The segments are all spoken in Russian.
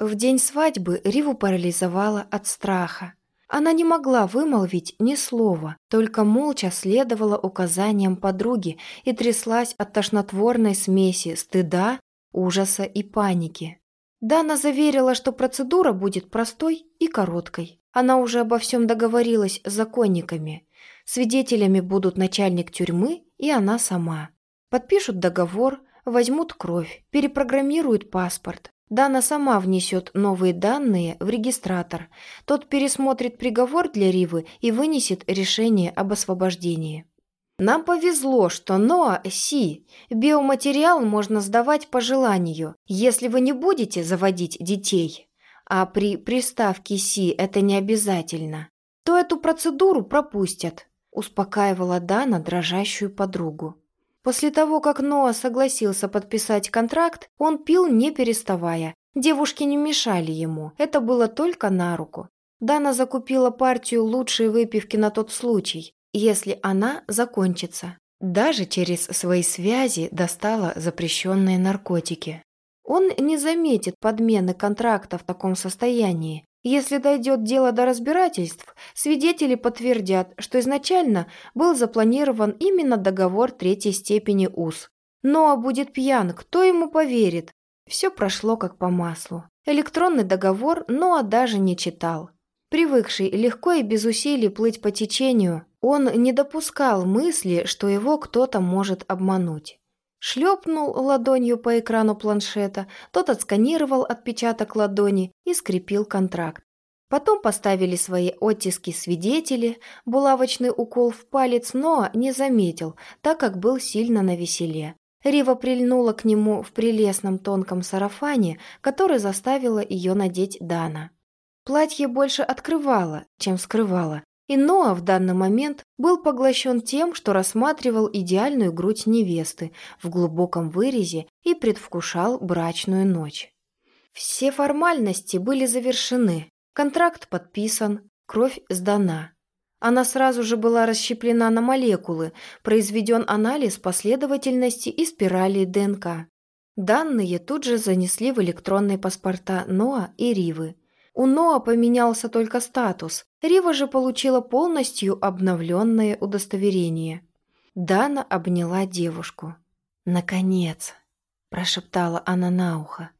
В день свадьбы Риву парализовала от страха. Она не могла вымолвить ни слова, только молча следовала указаниям подруги и тряслась от тошнотворной смеси стыда, ужаса и паники. Дана заверила, что процедура будет простой и короткой. Она уже обо всем договорилась с законниками. Свидетелями будут начальник тюрьмы и она сама. Подпишут договор, возьмут кровь, перепрограммируют паспорт, Дана сама внесет новые данные в регистратор. Тот пересмотрит приговор для Ривы и вынесет решение об освобождении. Нам повезло, что Ноа Си биоматериал можно сдавать по желанию, если вы не будете заводить детей. А при приставке Си это не обязательно. То эту процедуру пропустят, успокаивала Дана дрожащую подругу. После того, как Ноа согласился подписать контракт, он пил не переставая. Девушки не мешали ему, это было только на руку. Дана закупила партию лучшей выпивки на тот случай, если она закончится. Даже через свои связи достала запрещенные наркотики. Он не заметит подмены контракта в таком состоянии, если дойдет дело до разбирательств, свидетели подтвердят, что изначально был запланирован именно договор третьей степени УЗ. Ноа будет пьян, кто ему поверит? Все прошло как по маслу. Электронный договор Ноа даже не читал. Привыкший легко и без усилий плыть по течению, он не допускал мысли, что его кто-то может обмануть. Шлепнул ладонью по экрану планшета, тот отсканировал отпечаток ладони и скрепил контракт. Потом поставили свои оттиски свидетели, булавочный укол в палец но не заметил, так как был сильно навеселе. Рива прильнула к нему в прелестном тонком сарафане, который заставила ее надеть Дана. Платье больше открывало, чем скрывало, и Ноа в данный момент был поглощен тем, что рассматривал идеальную грудь невесты в глубоком вырезе и предвкушал брачную ночь. Все формальности были завершены, контракт подписан, кровь сдана. Она сразу же была расщеплена на молекулы, произведен анализ последовательности и спирали ДНК. Данные тут же занесли в электронные паспорта Ноа и Ривы. У Ноа поменялся только статус, Рива же получила полностью обновленное удостоверение. Дана обняла девушку. «Наконец!» – прошептала она на ухо.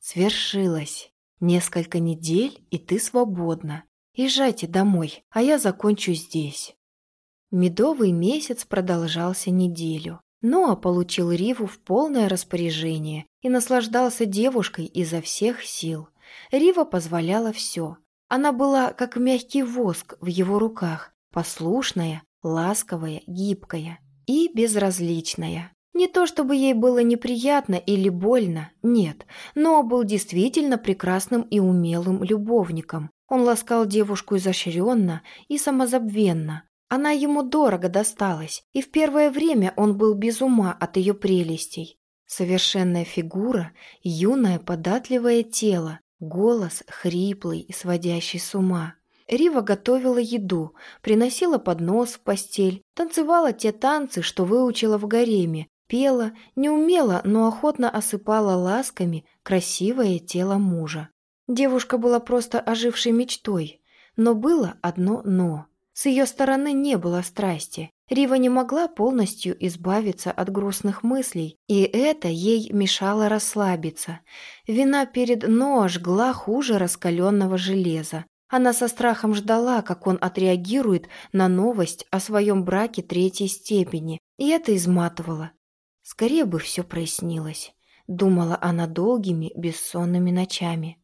«Свершилось! Несколько недель, и ты свободна. Езжайте домой, а я закончу здесь». Медовый месяц продолжался неделю. Ноа получил Риву в полное распоряжение и наслаждался девушкой изо всех сил. Рива позволяла все. Она была как мягкий воск в его руках, послушная, ласковая, гибкая и безразличная. Не то чтобы ей было неприятно или больно, нет, но был действительно прекрасным и умелым любовником. Он ласкал девушку изощренно и самозабвенно. Она ему дорого досталась, и в первое время он был без ума от ее прелестей. Совершенная фигура, юное податливое тело, Голос хриплый, сводящий с ума. Рива готовила еду, приносила поднос в постель, танцевала те танцы, что выучила в гареме, пела, не умела, но охотно осыпала ласками красивое тело мужа. Девушка была просто ожившей мечтой, но было одно «но». С ее стороны не было страсти. Рива не могла полностью избавиться от грустных мыслей, и это ей мешало расслабиться. Вина перед Ноа жгла хуже раскаленного железа. Она со страхом ждала, как он отреагирует на новость о своем браке третьей степени, и это изматывало. Скорее бы все прояснилось, думала она долгими, бессонными ночами.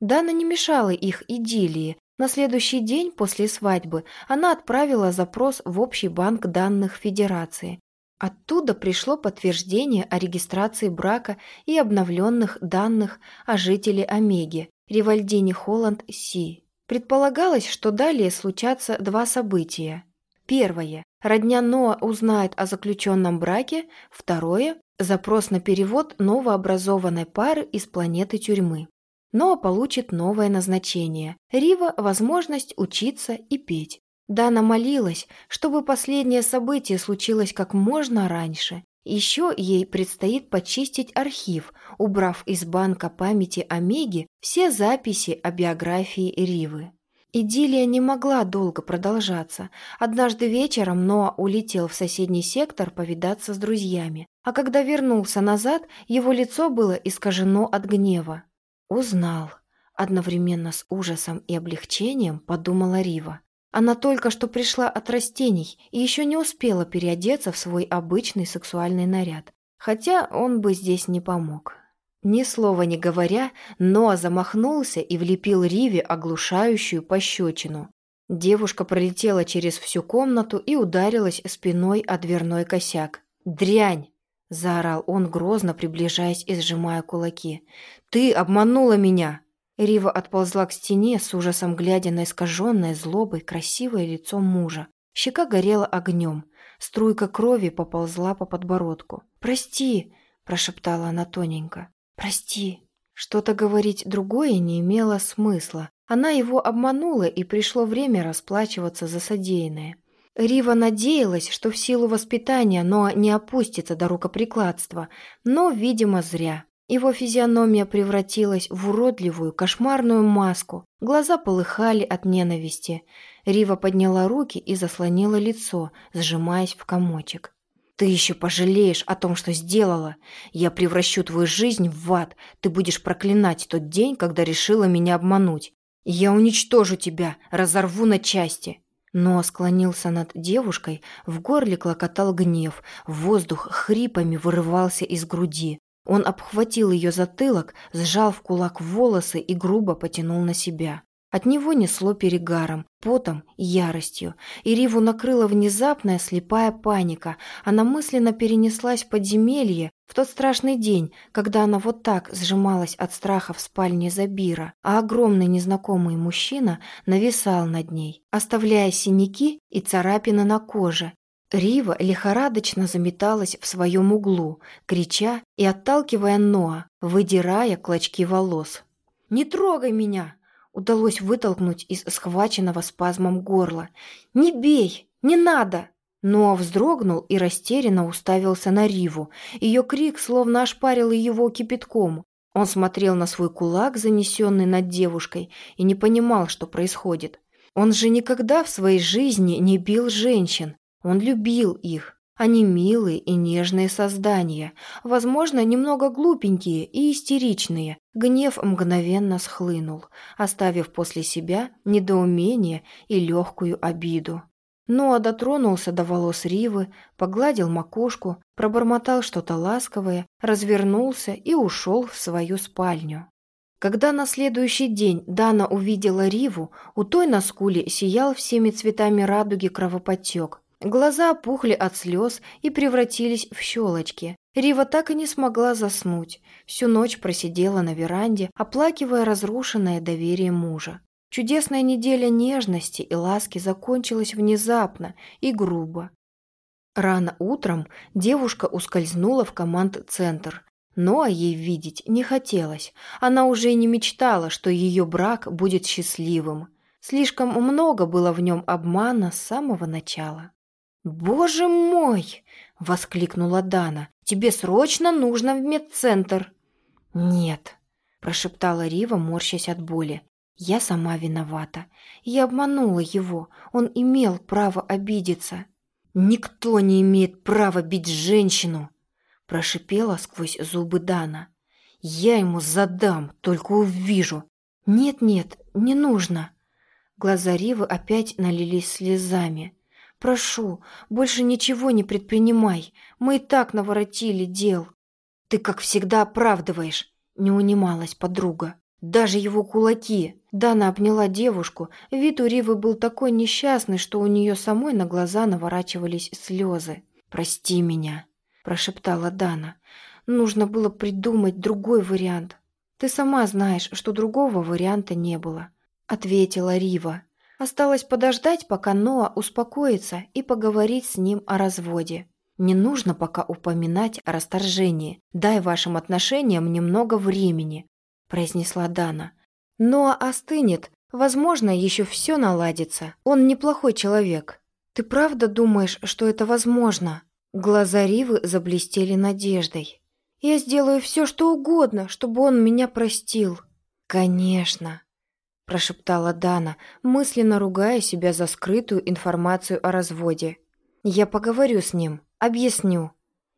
Дана не мешала их идиллии, на следующий день после свадьбы она отправила запрос в общий банк данных Федерации. Оттуда пришло подтверждение о регистрации брака и обновленных данных о жителе Омеги, Ривальдине Холланд Си. Предполагалось, что далее случатся два события. Первое. Родня Ноа узнает о заключенном браке. Второе. Запрос на перевод новообразованной пары из планеты тюрьмы но получит новое назначение. Рива – возможность учиться и петь. Дана молилась, чтобы последнее событие случилось как можно раньше, Еще ей предстоит почистить архив, убрав из банка памяти Омеги все записи о биографии Ривы. Идиллия не могла долго продолжаться. Однажды вечером Ноа улетел в соседний сектор повидаться с друзьями, а когда вернулся назад, его лицо было искажено от гнева. «Узнал», — одновременно с ужасом и облегчением подумала Рива. Она только что пришла от растений и еще не успела переодеться в свой обычный сексуальный наряд, хотя он бы здесь не помог. Ни слова не говоря, Ноа замахнулся и влепил Риве оглушающую пощечину. Девушка пролетела через всю комнату и ударилась спиной о дверной косяк. «Дрянь!» – заорал он, грозно приближаясь и сжимая кулаки. «Ты обманула меня!» Рива отползла к стене, с ужасом глядя на искаженное злобой красивое лицо мужа. Щека горела огнем. Струйка крови поползла по подбородку. «Прости!» – прошептала она тоненько. «Прости». Что-то говорить другое не имело смысла. Она его обманула, и пришло время расплачиваться за содеянное. Рива надеялась, что в силу воспитания но не опустится до рукоприкладства, но, видимо, зря. Его физиономия превратилась в уродливую, кошмарную маску. Глаза полыхали от ненависти. Рива подняла руки и заслонила лицо, сжимаясь в комочек. Ты еще пожалеешь о том, что сделала. Я превращу твою жизнь в ад. Ты будешь проклинать тот день, когда решила меня обмануть. Я уничтожу тебя, разорву на части». Но склонился над девушкой, в горле клокотал гнев, воздух хрипами вырывался из груди. Он обхватил ее затылок, сжал в кулак волосы и грубо потянул на себя. От него несло перегаром, потом и яростью, и накрыла внезапная слепая паника. Она мысленно перенеслась в подземелье в тот страшный день, когда она вот так сжималась от страха в спальне Забира, а огромный незнакомый мужчина нависал над ней, оставляя синяки и царапины на коже. Рива лихорадочно заметалась в своем углу, крича и отталкивая Ноа, выдирая клочки волос. «Не трогай меня!» удалось вытолкнуть из схваченного спазмом горла. «Не бей! Не надо!» Ноа вздрогнул и растерянно уставился на Риву. Ее крик словно ошпарил его кипятком. Он смотрел на свой кулак, занесенный над девушкой, и не понимал, что происходит. Он же никогда в своей жизни не бил женщин. Он любил их. Они милые и нежные создания, возможно, немного глупенькие и истеричные. Гнев мгновенно схлынул, оставив после себя недоумение и легкую обиду. Ноа дотронулся до волос Ривы, погладил макушку, пробормотал что-то ласковое, развернулся и ушел в свою спальню. Когда на следующий день Дана увидела Риву, у той на скуле сиял всеми цветами радуги кровоподтек, Глаза опухли от слез и превратились в щелочки. Рива так и не смогла заснуть. Всю ночь просидела на веранде, оплакивая разрушенное доверие мужа. Чудесная неделя нежности и ласки закончилась внезапно и грубо. Рано утром девушка ускользнула в команд-центр, но ей видеть не хотелось. Она уже и не мечтала, что ее брак будет счастливым. Слишком много было в нем обмана с самого начала. «Боже мой!» — воскликнула Дана. «Тебе срочно нужно в медцентр!» «Нет», — прошептала Рива, морщась от боли. «Я сама виновата. Я обманула его. Он имел право обидеться». «Никто не имеет права бить женщину!» — прошипела сквозь зубы Дана. «Я ему задам, только увижу». «Нет-нет, не нужно». Глаза Ривы опять налились слезами. Прошу, больше ничего не предпринимай. Мы и так наворотили дел». «Ты, как всегда, оправдываешь», — не унималась подруга. «Даже его кулаки». Дана обняла девушку. Вид у Ривы был такой несчастный, что у нее самой на глаза наворачивались слезы. «Прости меня», — прошептала Дана. «Нужно было придумать другой вариант. Ты сама знаешь, что другого варианта не было», — ответила Рива. Осталось подождать, пока Ноа успокоится и поговорить с ним о разводе. Не нужно пока упоминать о расторжении. Дай вашим отношениям немного времени», – произнесла Дана. «Ноа остынет. Возможно, еще все наладится. Он неплохой человек. Ты правда думаешь, что это возможно?» Глаза Ривы заблестели надеждой. «Я сделаю все, что угодно, чтобы он меня простил». «Конечно», – прошептала Дана, мысленно ругая себя за скрытую информацию о разводе. «Я поговорю с ним, объясню.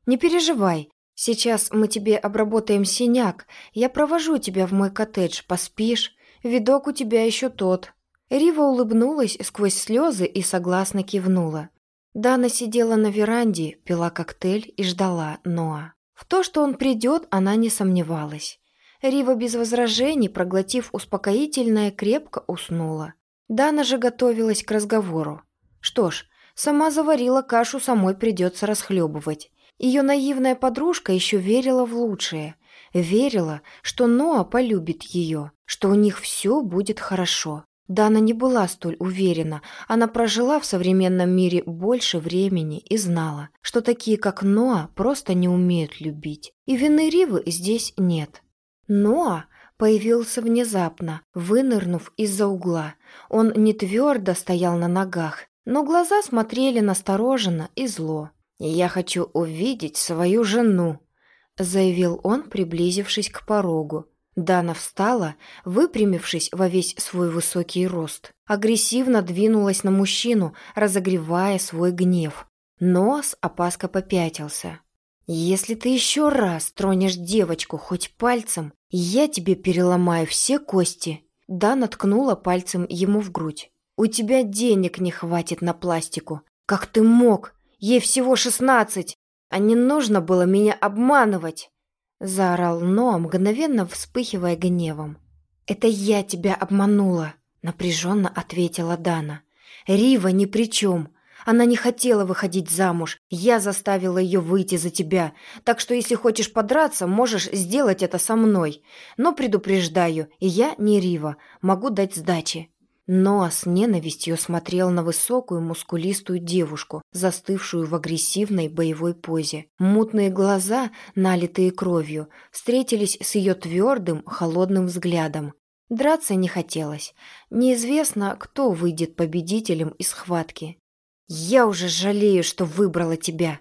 Не переживай, сейчас мы тебе обработаем синяк, я провожу тебя в мой коттедж, поспишь, видок у тебя еще тот». Рива улыбнулась сквозь слезы и согласно кивнула. Дана сидела на веранде, пила коктейль и ждала Ноа. В то, что он придет, она не сомневалась. Рива без возражений, проглотив успокоительное, крепко уснула. Дана же готовилась к разговору. Что ж, сама заварила кашу, самой придется расхлебывать. Ее наивная подружка еще верила в лучшее. Верила, что Ноа полюбит ее, что у них все будет хорошо. Дана не была столь уверена. Она прожила в современном мире больше времени и знала, что такие, как Ноа, просто не умеют любить. И вины Ривы здесь нет. Ноа появился внезапно, вынырнув из-за угла. Он не твердо стоял на ногах, но глаза смотрели настороженно и зло. «Я хочу увидеть свою жену», — заявил он, приблизившись к порогу. Дана встала, выпрямившись во весь свой высокий рост. Агрессивно двинулась на мужчину, разогревая свой гнев. Но с опаской попятился. «Если ты еще раз тронешь девочку хоть пальцем, я тебе переломаю все кости». Дана ткнула пальцем ему в грудь. «У тебя денег не хватит на пластику. Как ты мог? Ей всего шестнадцать. А не нужно было меня обманывать. Заорал Ноа, мгновенно вспыхивая гневом. «Это я тебя обманула», — напряженно ответила Дана. «Рива ни при чем. Она не хотела выходить замуж. Я заставила ее выйти за тебя. Так что если хочешь подраться, можешь сделать это со мной. Но предупреждаю, я не Рива. Могу дать сдачи». Ноа с ненавистью смотрел на высокую мускулистую девушку, застывшую в агрессивной боевой позе. Мутные глаза, налитые кровью, встретились с ее твердым, холодным взглядом. Драться не хотелось. Неизвестно, кто выйдет победителем из схватки. «Я уже жалею, что выбрала тебя!»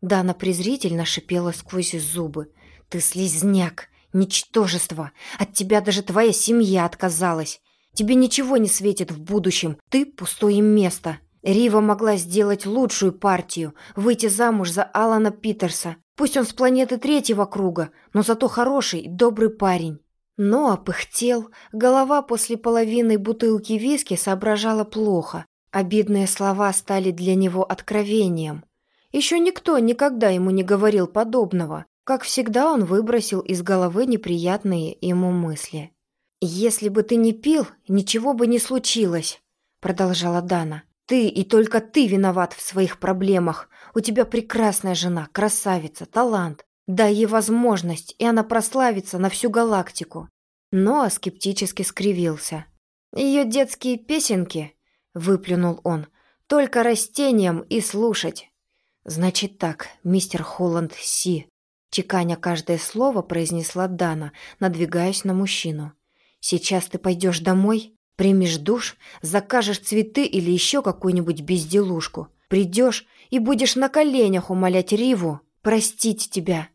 Дана презрительно шипела сквозь зубы. «Ты слизняк! Ничтожество! От тебя даже твоя семья отказалась! Тебе ничего не светит в будущем, ты пустое место. Рива могла сделать лучшую партию, выйти замуж за Алана Питерса. Пусть он с планеты третьего круга, но зато хороший, добрый парень. Но опыхтел, голова после половины бутылки виски соображала плохо. Обидные слова стали для него откровением. Еще никто никогда ему не говорил подобного. Как всегда, он выбросил из головы неприятные ему мысли. «Если бы ты не пил, ничего бы не случилось», — продолжала Дана. «Ты и только ты виноват в своих проблемах. У тебя прекрасная жена, красавица, талант. Дай ей возможность, и она прославится на всю галактику». Но скептически скривился. «Ее детские песенки», — выплюнул он, — «только растениям и слушать». «Значит так, мистер Холланд Си», — чеканя каждое слово произнесла Дана, надвигаясь на мужчину. Сейчас ты пойдешь домой, примешь душ, закажешь цветы или еще какую-нибудь безделушку. Придешь и будешь на коленях умолять Риву простить тебя».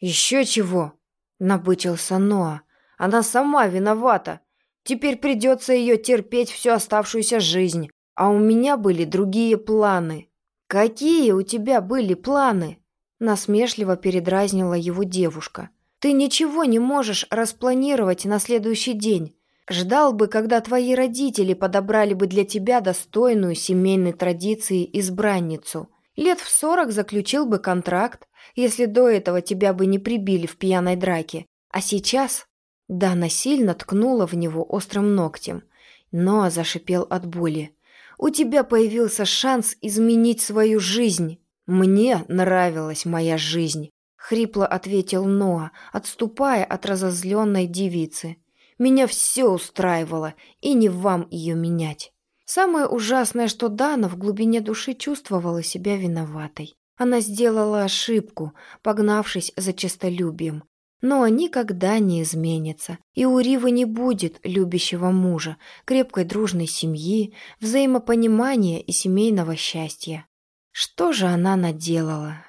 «Еще чего?» — набычился Ноа. «Она сама виновата. Теперь придется ее терпеть всю оставшуюся жизнь. А у меня были другие планы». «Какие у тебя были планы?» Насмешливо передразнила его девушка. Ты ничего не можешь распланировать на следующий день. Ждал бы, когда твои родители подобрали бы для тебя достойную семейной традиции избранницу. Лет в сорок заключил бы контракт, если до этого тебя бы не прибили в пьяной драке. А сейчас...» Дана сильно ткнула в него острым ногтем. но зашипел от боли. «У тебя появился шанс изменить свою жизнь. Мне нравилась моя жизнь. Хрипло ответил Ноа, отступая от разозленной девицы. «Меня все устраивало, и не вам ее менять». Самое ужасное, что Дана в глубине души чувствовала себя виноватой. Она сделала ошибку, погнавшись за честолюбием. Но никогда не изменится, и у Ривы не будет любящего мужа, крепкой дружной семьи, взаимопонимания и семейного счастья. Что же она наделала?